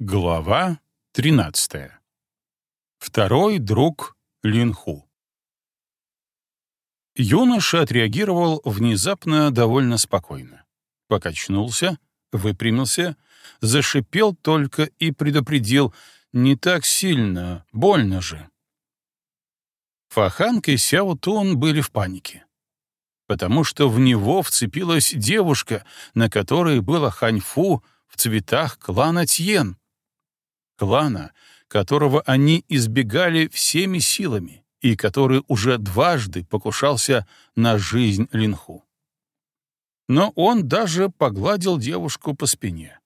Глава 13. Второй друг Линху. Юноша отреагировал внезапно довольно спокойно. Покачнулся, выпрямился, зашипел только и предупредил «не так сильно, больно же». Фаханг и Сяо Тун были в панике, потому что в него вцепилась девушка, на которой было ханьфу в цветах клана Тьен клана, которого они избегали всеми силами и который уже дважды покушался на жизнь Линху. Но он даже погладил девушку по спине.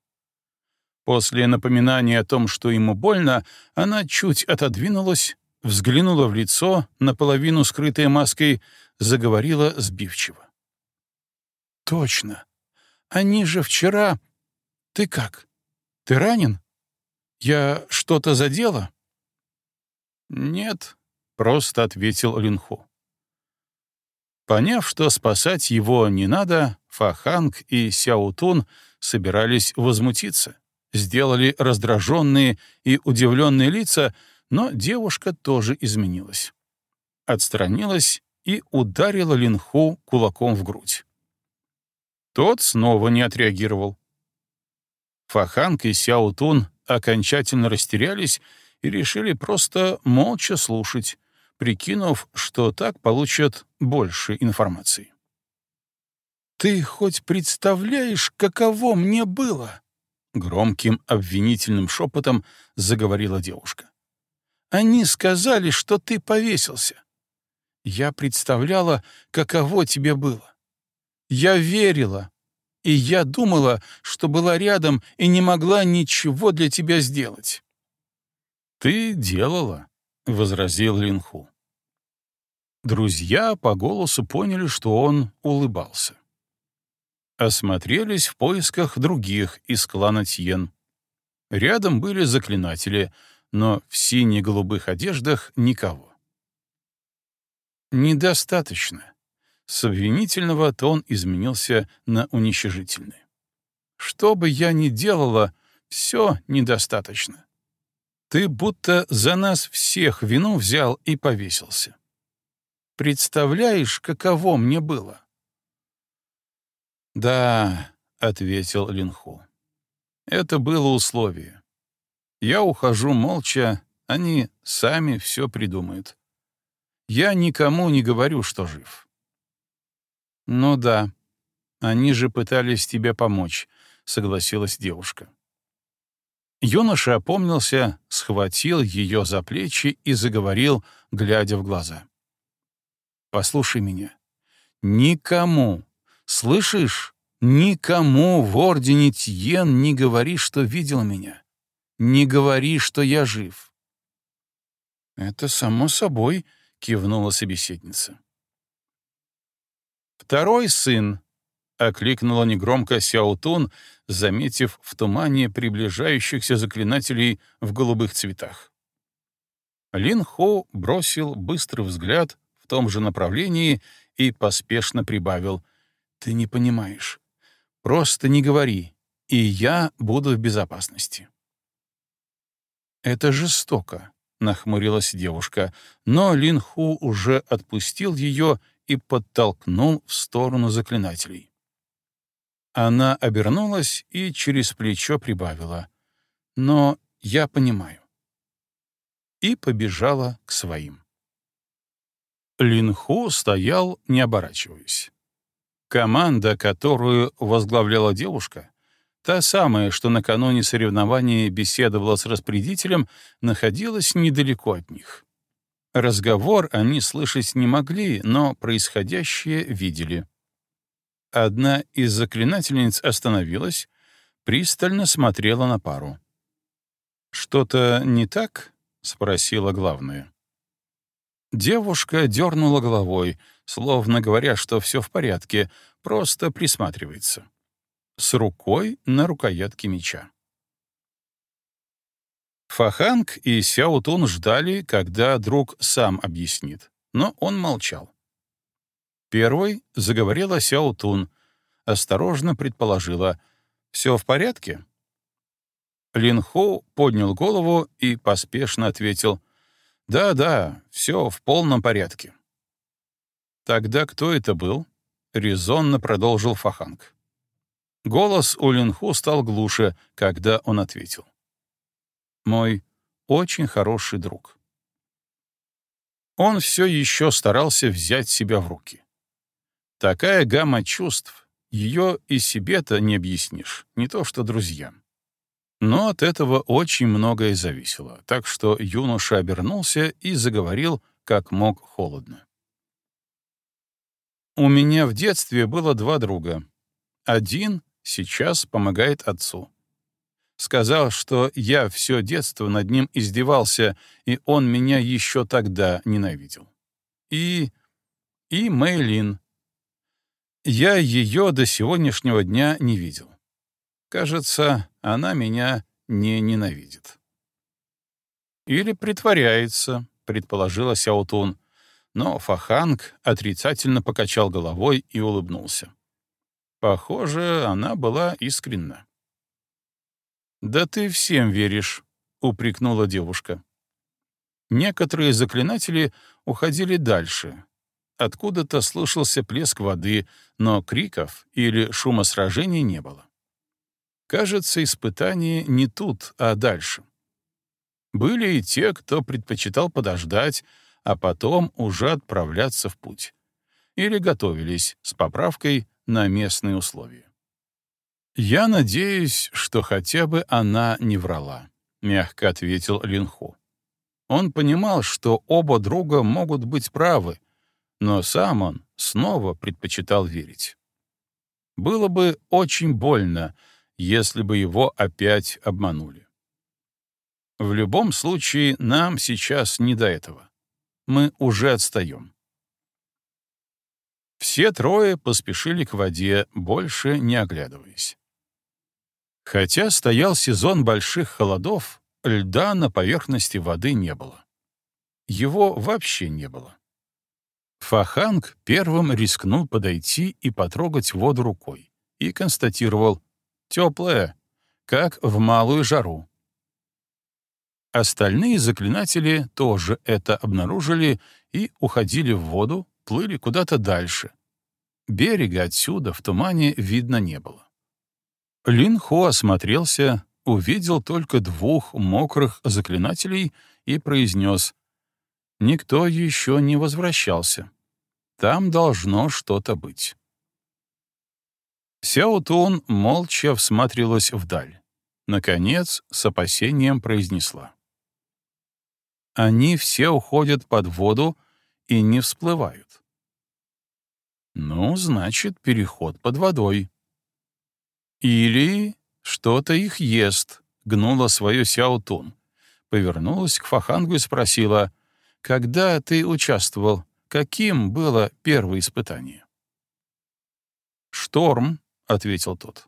После напоминания о том, что ему больно, она чуть отодвинулась, взглянула в лицо, наполовину скрытое маской, заговорила сбивчиво. «Точно. Они же вчера... Ты как? Ты ранен?» «Я что-то задела?» «Нет», — просто ответил Линху. Поняв, что спасать его не надо, Фаханг и Сяутун собирались возмутиться, сделали раздраженные и удивленные лица, но девушка тоже изменилась. Отстранилась и ударила Линху кулаком в грудь. Тот снова не отреагировал. Фаханг и Сяутун окончательно растерялись и решили просто молча слушать, прикинув, что так получат больше информации. «Ты хоть представляешь, каково мне было?» Громким обвинительным шепотом заговорила девушка. «Они сказали, что ты повесился. Я представляла, каково тебе было. Я верила, и я думала, что была рядом и не могла ничего для тебя сделать». «Ты делала», — возразил Линху. Друзья по голосу поняли, что он улыбался. Осмотрелись в поисках других из клана Тьен. Рядом были заклинатели, но в сине-голубых одеждах никого. «Недостаточно», с обвинительного тон изменился на уничижительный. «Что бы я ни делала, все недостаточно. Ты будто за нас всех вину взял и повесился. Представляешь, каково мне было?» «Да», — ответил Линху. «Это было условие. Я ухожу молча, они сами все придумают. Я никому не говорю, что жив. «Ну да, они же пытались тебе помочь», — согласилась девушка. Юноша опомнился, схватил ее за плечи и заговорил, глядя в глаза. «Послушай меня. Никому, слышишь, никому в Ордене Тьен не говори, что видел меня. Не говори, что я жив». «Это само собой», — кивнула собеседница. «Второй сын!» — окликнула негромко Сяутун, заметив в тумане приближающихся заклинателей в голубых цветах. Лин Хо бросил быстрый взгляд в том же направлении и поспешно прибавил. «Ты не понимаешь. Просто не говори, и я буду в безопасности». «Это жестоко», — нахмурилась девушка, но Лин Ху уже отпустил ее и подтолкнул в сторону заклинателей. Она обернулась и через плечо прибавила. «Но я понимаю». И побежала к своим. Линху стоял, не оборачиваясь. Команда, которую возглавляла девушка, та самая, что накануне соревнования беседовала с распорядителем, находилась недалеко от них. Разговор они слышать не могли, но происходящее видели. Одна из заклинательниц остановилась, пристально смотрела на пару. «Что-то не так?» — спросила главная. Девушка дернула головой, словно говоря, что все в порядке, просто присматривается. С рукой на рукоятке меча. Фаханг и Сяутун ждали, когда друг сам объяснит, но он молчал. Первой заговорила Сяутун, осторожно предположила, «Все в порядке?» Лин Хоу поднял голову и поспешно ответил «Да-да, все в полном порядке». «Тогда кто это был?» — резонно продолжил Фаханг. Голос у Линху стал глуше, когда он ответил. «Мой очень хороший друг». Он все еще старался взять себя в руки. Такая гамма чувств, ее и себе-то не объяснишь, не то что друзьям. Но от этого очень многое зависело, так что юноша обернулся и заговорил, как мог, холодно. «У меня в детстве было два друга. Один сейчас помогает отцу. Сказал, что я все детство над ним издевался, и он меня еще тогда ненавидел. И... и Мэйлин. Я ее до сегодняшнего дня не видел. Кажется, она меня не ненавидит. Или притворяется, предположила Сяутун, но Фаханг отрицательно покачал головой и улыбнулся. Похоже, она была искренна. «Да ты всем веришь», — упрекнула девушка. Некоторые заклинатели уходили дальше. Откуда-то слышался плеск воды, но криков или шума сражений не было. Кажется, испытание не тут, а дальше. Были и те, кто предпочитал подождать, а потом уже отправляться в путь. Или готовились с поправкой на местные условия. «Я надеюсь, что хотя бы она не врала», — мягко ответил Линху. Он понимал, что оба друга могут быть правы, но сам он снова предпочитал верить. Было бы очень больно, если бы его опять обманули. В любом случае, нам сейчас не до этого. Мы уже отстаем. Все трое поспешили к воде, больше не оглядываясь. Хотя стоял сезон больших холодов, льда на поверхности воды не было. Его вообще не было. Фаханг первым рискнул подойти и потрогать воду рукой и констатировал Теплое, как в малую жару. Остальные заклинатели тоже это обнаружили и уходили в воду, плыли куда-то дальше. Берега отсюда в тумане видно не было. Лин Хо осмотрелся, увидел только двух мокрых заклинателей и произнес «Никто еще не возвращался. Там должно что-то быть». Сяо Тун молча всматривалась вдаль. Наконец, с опасением произнесла. «Они все уходят под воду и не всплывают». «Ну, значит, переход под водой». «Или что-то их ест», — гнула свое Сяо Тун. Повернулась к Фахангу и спросила, «Когда ты участвовал, каким было первое испытание?» «Шторм», — ответил тот.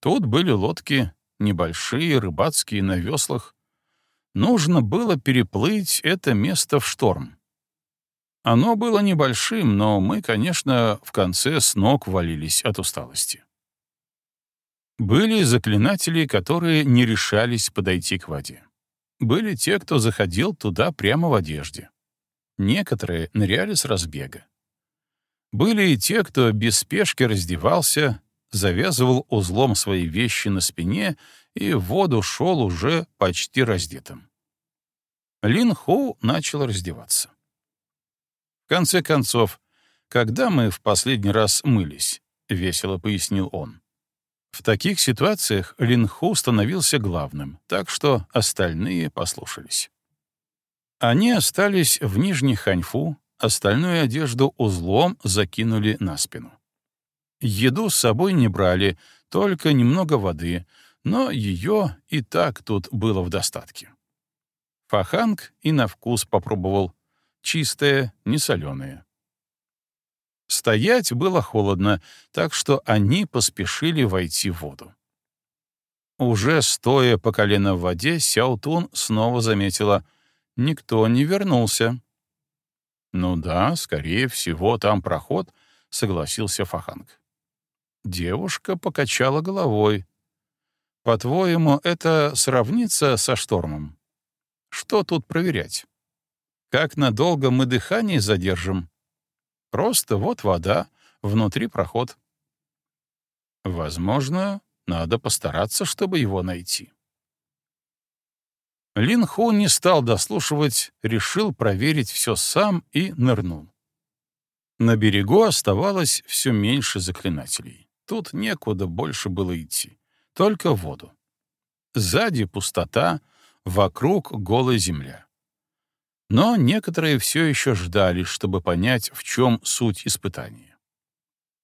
Тут были лодки, небольшие, рыбацкие, на веслах. Нужно было переплыть это место в шторм. Оно было небольшим, но мы, конечно, в конце с ног валились от усталости. Были заклинатели, которые не решались подойти к воде. Были те, кто заходил туда прямо в одежде. Некоторые ныряли с разбега. Были и те, кто без спешки раздевался, завязывал узлом свои вещи на спине и в воду шел уже почти раздетым. Лин Хоу начал раздеваться. В конце концов, когда мы в последний раз мылись, — весело пояснил он. В таких ситуациях Лин Ху становился главным, так что остальные послушались. Они остались в Нижней Ханьфу, остальную одежду узлом закинули на спину. Еду с собой не брали, только немного воды, но ее и так тут было в достатке. Фаханг и на вкус попробовал. Чистое, не соленое. Стоять было холодно, так что они поспешили войти в воду. Уже стоя по колено в воде, Сяутун снова заметила — никто не вернулся. «Ну да, скорее всего, там проход», — согласился Фаханг. Девушка покачала головой. По-твоему, это сравнится со штормом? Что тут проверять? Как надолго мы дыхание задержим? Просто вот вода, внутри проход. Возможно, надо постараться, чтобы его найти. Лин Ху не стал дослушивать, решил проверить все сам и нырнул. На берегу оставалось все меньше заклинателей. Тут некуда больше было идти, только в воду. Сзади пустота, вокруг голая земля. Но некоторые все еще ждали, чтобы понять, в чем суть испытания.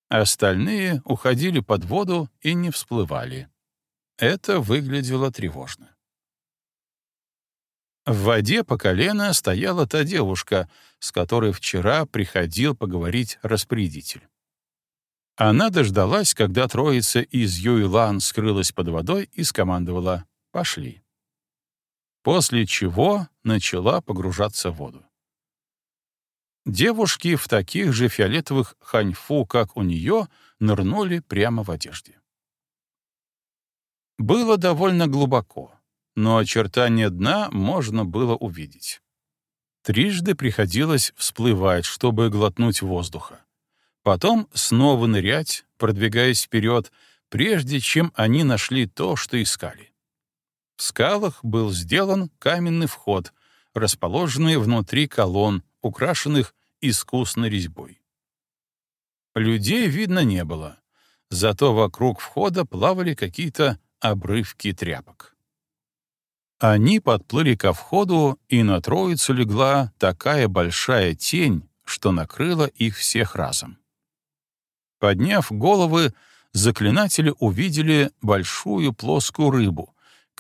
Остальные уходили под воду и не всплывали. Это выглядело тревожно. В воде по колено стояла та девушка, с которой вчера приходил поговорить распорядитель. Она дождалась, когда троица из Юйлан скрылась под водой и скомандовала «Пошли». После чего начала погружаться в воду. Девушки в таких же фиолетовых ханьфу, как у нее, нырнули прямо в одежде. Было довольно глубоко но очертания дна можно было увидеть. Трижды приходилось всплывать, чтобы глотнуть воздуха. Потом снова нырять, продвигаясь вперед, прежде чем они нашли то, что искали. В скалах был сделан каменный вход, расположенный внутри колонн, украшенных искусной резьбой. Людей видно не было, зато вокруг входа плавали какие-то обрывки тряпок. Они подплыли ко входу, и на троицу легла такая большая тень, что накрыла их всех разом. Подняв головы, заклинатели увидели большую плоскую рыбу,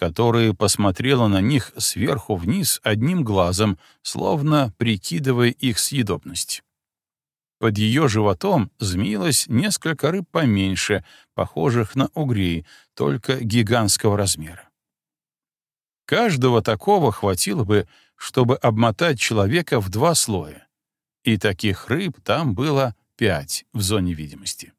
которая посмотрела на них сверху вниз одним глазом, словно прикидывая их съедобность. Под ее животом змеилось несколько рыб поменьше, похожих на угрей, только гигантского размера. Каждого такого хватило бы, чтобы обмотать человека в два слоя. И таких рыб там было пять в зоне видимости.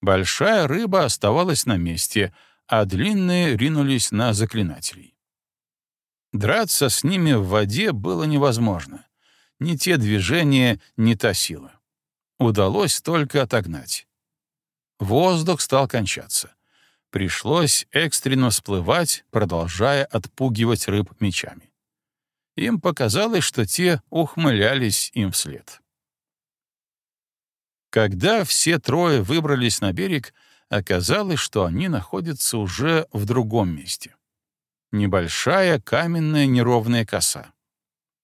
Большая рыба оставалась на месте, а длинные ринулись на заклинателей. Драться с ними в воде было невозможно. Ни те движения, ни та сила. Удалось только отогнать. Воздух стал кончаться. Пришлось экстренно всплывать, продолжая отпугивать рыб мечами. Им показалось, что те ухмылялись им вслед. Когда все трое выбрались на берег, оказалось, что они находятся уже в другом месте. Небольшая каменная неровная коса.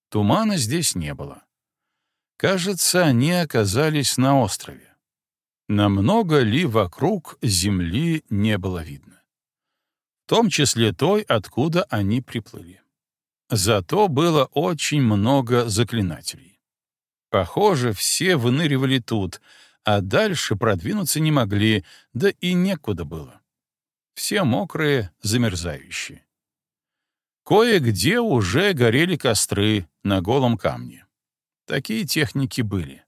Тумана здесь не было. Кажется, они оказались на острове. Намного ли вокруг земли не было видно. В том числе той, откуда они приплыли. Зато было очень много заклинателей. Похоже, все выныривали тут, а дальше продвинуться не могли, да и некуда было. Все мокрые, замерзающие. Кое-где уже горели костры на голом камне. Такие техники были.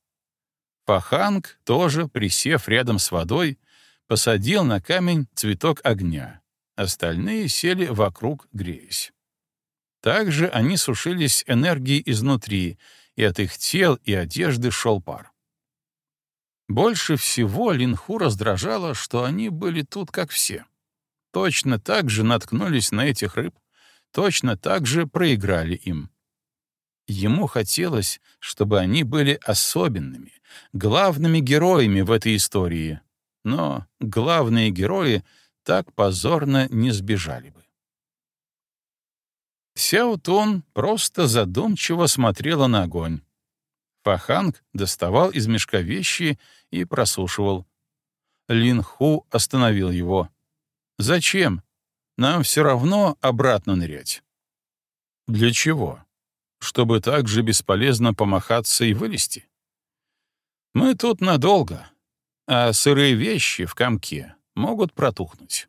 Паханг, тоже присев рядом с водой, посадил на камень цветок огня. Остальные сели вокруг, греясь. Также они сушились энергией изнутри, и от их тел и одежды шел пар. Больше всего Линху раздражало, что они были тут как все. Точно так же наткнулись на этих рыб, точно так же проиграли им. Ему хотелось, чтобы они были особенными, главными героями в этой истории, но главные герои так позорно не сбежали бы. Сяо Тун просто задумчиво смотрела на огонь. Фаханг доставал из мешка вещи и просушивал. Лин Ху остановил его. «Зачем? Нам все равно обратно нырять». «Для чего?» чтобы так же бесполезно помахаться и вылезти? Мы тут надолго, а сырые вещи в комке могут протухнуть.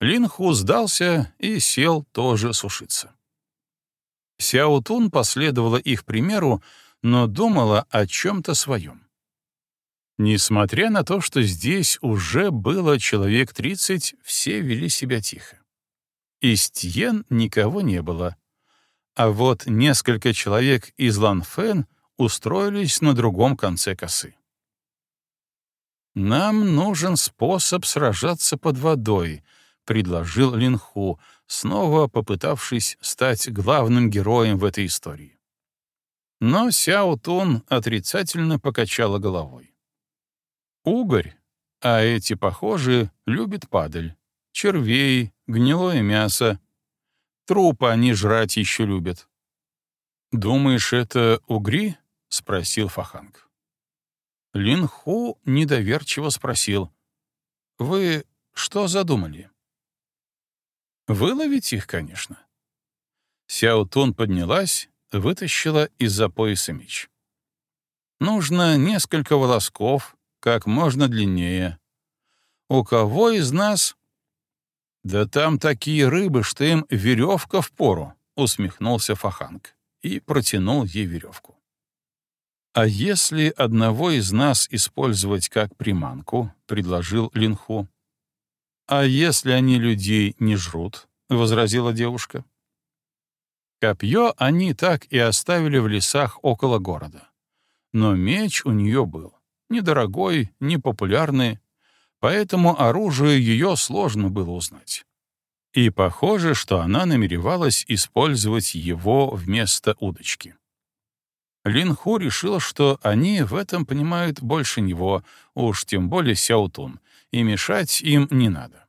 Линху сдался и сел тоже сушиться. Сяутун последовала их примеру, но думала о чем-то своем. Несмотря на то, что здесь уже было человек тридцать, все вели себя тихо. Из никого не было. А вот несколько человек из Ланфен устроились на другом конце косы. «Нам нужен способ сражаться под водой», — предложил Линху, снова попытавшись стать главным героем в этой истории. Но Сяо Тун отрицательно покачала головой. Угорь, а эти, похожие, любят падаль, червей, гнилое мясо. Трупы они жрать еще любят. «Думаешь, это угри?» — спросил Фаханг. Лин Ху недоверчиво спросил. «Вы что задумали?» «Выловить их, конечно». Сяо Тун поднялась, вытащила из-за пояса меч. «Нужно несколько волосков, как можно длиннее. У кого из нас... Да там такие рыбы, что им веревка в пору, усмехнулся Фаханг и протянул ей веревку. А если одного из нас использовать как приманку, предложил Линху. А если они людей не жрут, возразила девушка. Копье они так и оставили в лесах около города. Но меч у нее был недорогой, непопулярный, поэтому оружие ее сложно было узнать. И похоже, что она намеревалась использовать его вместо удочки. Лин Ху решил, что они в этом понимают больше него, уж тем более Сяутун, и мешать им не надо.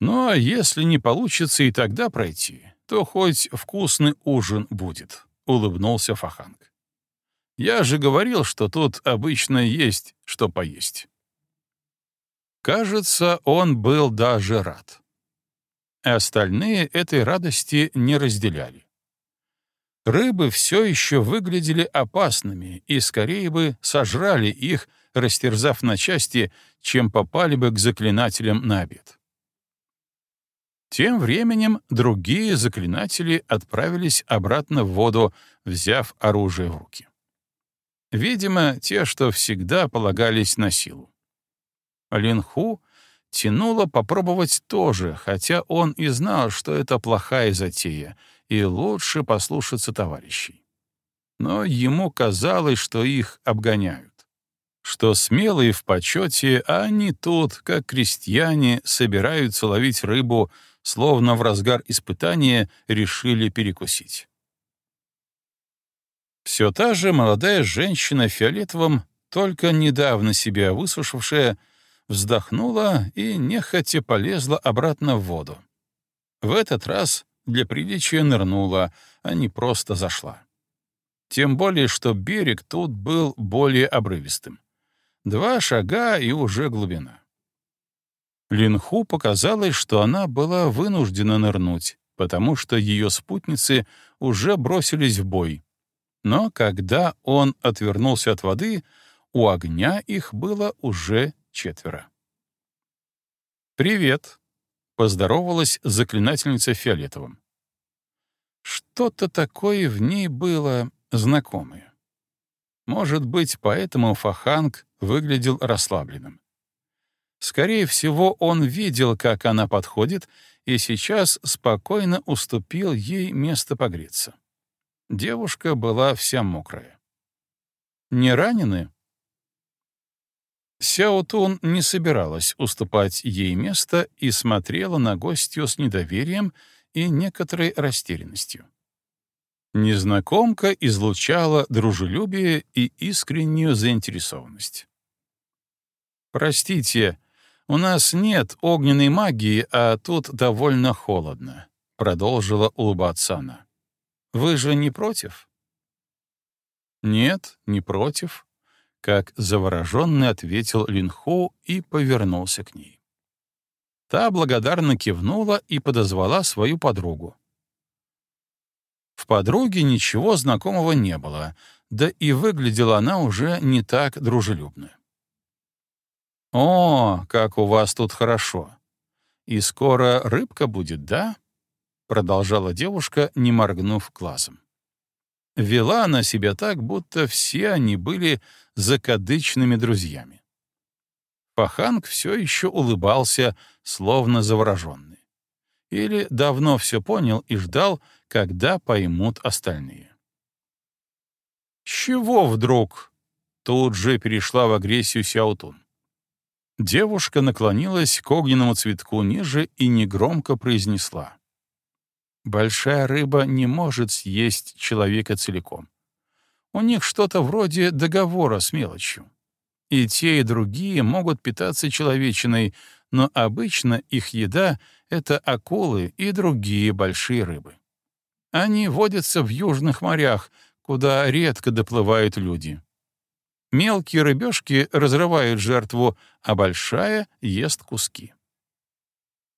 А если не получится и тогда пройти, то хоть вкусный ужин будет, — улыбнулся Фаханг. Я же говорил, что тут обычно есть что поесть. Кажется, он был даже рад. Остальные этой радости не разделяли. Рыбы все еще выглядели опасными и скорее бы сожрали их, растерзав на части, чем попали бы к заклинателям на обед. Тем временем другие заклинатели отправились обратно в воду, взяв оружие в руки. Видимо, те, что всегда полагались на силу. Линху тянуло попробовать тоже, хотя он и знал, что это плохая затея, и лучше послушаться товарищей. Но ему казалось, что их обгоняют. Что смелые в почете, а они тут, как крестьяне, собираются ловить рыбу, словно в разгар испытания решили перекусить. Все та же молодая женщина в фиолетовом, только недавно себя высушившая, вздохнула и нехотя полезла обратно в воду. В этот раз для приличия нырнула, а не просто зашла. Тем более, что берег тут был более обрывистым. Два шага и уже глубина. Линху показалось, что она была вынуждена нырнуть, потому что ее спутницы уже бросились в бой, но когда он отвернулся от воды, у огня их было уже четверо. «Привет», — поздоровалась заклинательница фиолетовым. Что-то такое в ней было знакомое. Может быть, поэтому Фаханг выглядел расслабленным. Скорее всего, он видел, как она подходит, и сейчас спокойно уступил ей место погреться. Девушка была вся мокрая. «Не ранены?» Сяо Тун не собиралась уступать ей место и смотрела на гостью с недоверием и некоторой растерянностью. Незнакомка излучала дружелюбие и искреннюю заинтересованность. «Простите, у нас нет огненной магии, а тут довольно холодно», — продолжила улыбаться она. Вы же не против? Нет, не против, как завороженный ответил Линху и повернулся к ней. Та благодарно кивнула и подозвала свою подругу. В подруге ничего знакомого не было, да и выглядела она уже не так дружелюбно. «О, как у вас тут хорошо! И скоро рыбка будет, да?» — продолжала девушка, не моргнув глазом. Вела она себя так, будто все они были закадычными друзьями. Паханг все еще улыбался, словно завороженный. Или давно все понял и ждал, когда поймут остальные. «С чего вдруг?» — тут же перешла в агрессию Сяутун. Девушка наклонилась к огненному цветку ниже и негромко произнесла. «Большая рыба не может съесть человека целиком. У них что-то вроде договора с мелочью. И те, и другие могут питаться человечиной, но обычно их еда — это акулы и другие большие рыбы. Они водятся в южных морях, куда редко доплывают люди. Мелкие рыбешки разрывают жертву, а большая ест куски.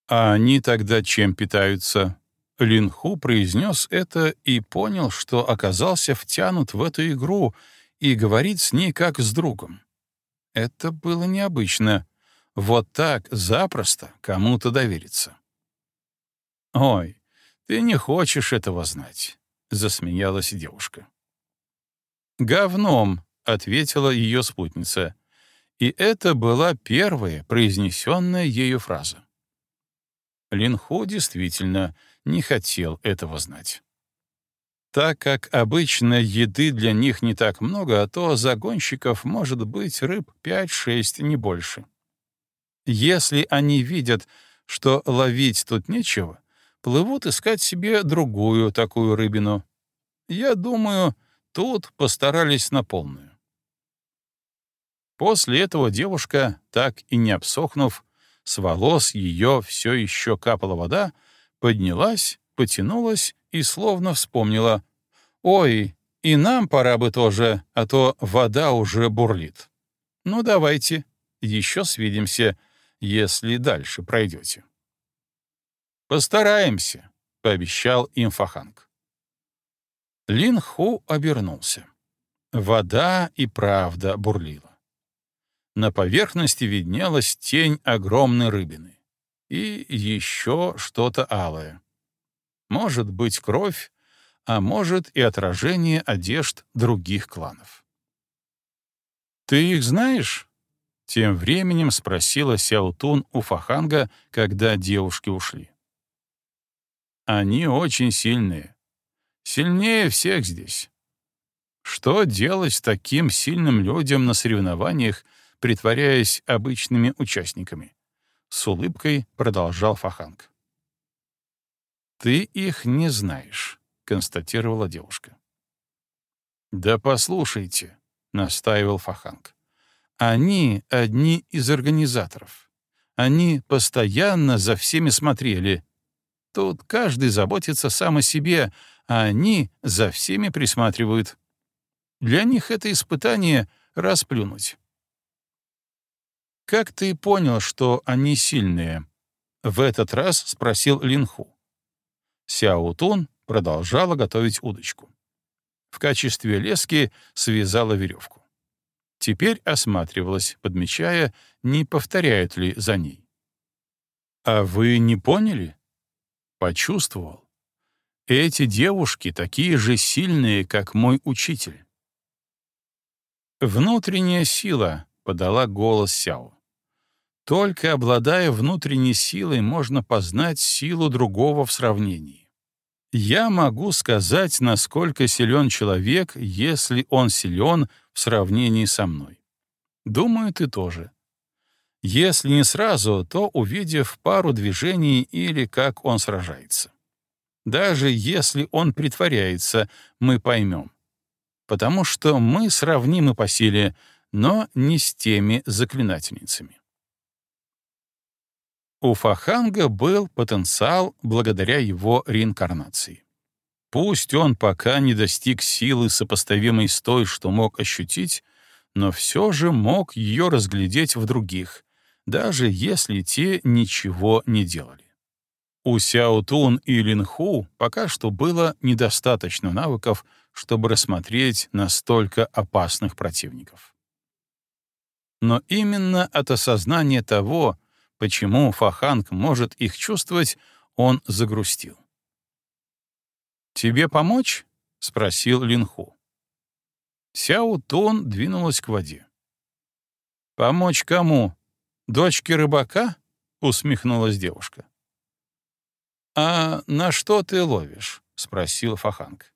А они тогда чем питаются? Линху произнес это и понял, что оказался втянут в эту игру и говорит с ней как с другом. Это было необычно. Вот так запросто кому-то довериться. «Ой, ты не хочешь этого знать», — засмеялась девушка. «Говном», — ответила ее спутница. И это была первая произнесенная ею фраза. Линху действительно не хотел этого знать. Так как обычно еды для них не так много, то загонщиков может быть рыб 5-6, не больше. Если они видят, что ловить тут нечего, плывут искать себе другую такую рыбину. Я думаю, Тут постарались на полную. После этого девушка, так и не обсохнув, с волос ее все еще капала вода, поднялась, потянулась и словно вспомнила. «Ой, и нам пора бы тоже, а то вода уже бурлит. Ну, давайте, еще свидимся, если дальше пройдете». «Постараемся», — пообещал им Фаханг. Лин Ху обернулся. Вода и правда бурлила. На поверхности виднелась тень огромной рыбины. И еще что-то алое. Может быть, кровь, а может и отражение одежд других кланов. «Ты их знаешь?» — тем временем спросила Сяутун у Фаханга, когда девушки ушли. «Они очень сильные. Сильнее всех здесь. Что делать с таким сильным людям на соревнованиях, притворяясь обычными участниками? С улыбкой продолжал Фаханг. «Ты их не знаешь», — констатировала девушка. «Да послушайте», — настаивал Фаханг. «Они одни из организаторов. Они постоянно за всеми смотрели. Тут каждый заботится сам о себе, а они за всеми присматривают. Для них это испытание — расплюнуть. «Как ты понял, что они сильные?» — в этот раз спросил Линху. Сяо Тун продолжала готовить удочку. В качестве лески связала веревку. Теперь осматривалась, подмечая, не повторяют ли за ней. «А вы не поняли?» «Почувствовал. Эти девушки такие же сильные, как мой учитель. «Внутренняя сила», — подала голос Сяо. «Только обладая внутренней силой, можно познать силу другого в сравнении. Я могу сказать, насколько силен человек, если он силен в сравнении со мной. Думаю, ты тоже. Если не сразу, то увидев пару движений или как он сражается. Даже если он притворяется, мы поймем. Потому что мы сравнимы по силе, но не с теми заклинательницами. У Фаханга был потенциал благодаря его реинкарнации. Пусть он пока не достиг силы, сопоставимой с той, что мог ощутить, но все же мог ее разглядеть в других, даже если те ничего не делали. У Сяо Тун и Лин Ху пока что было недостаточно навыков, чтобы рассмотреть настолько опасных противников. Но именно от осознания того, почему Фаханг может их чувствовать, он загрустил. «Тебе помочь?» — спросил Линху. Сяо Тун двинулась к воде. «Помочь кому? Дочке рыбака?» — усмехнулась девушка. «А на что ты ловишь?» — спросил Фаханг.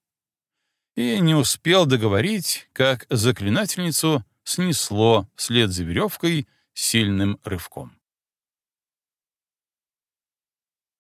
И не успел договорить, как заклинательницу снесло вслед за веревкой сильным рывком.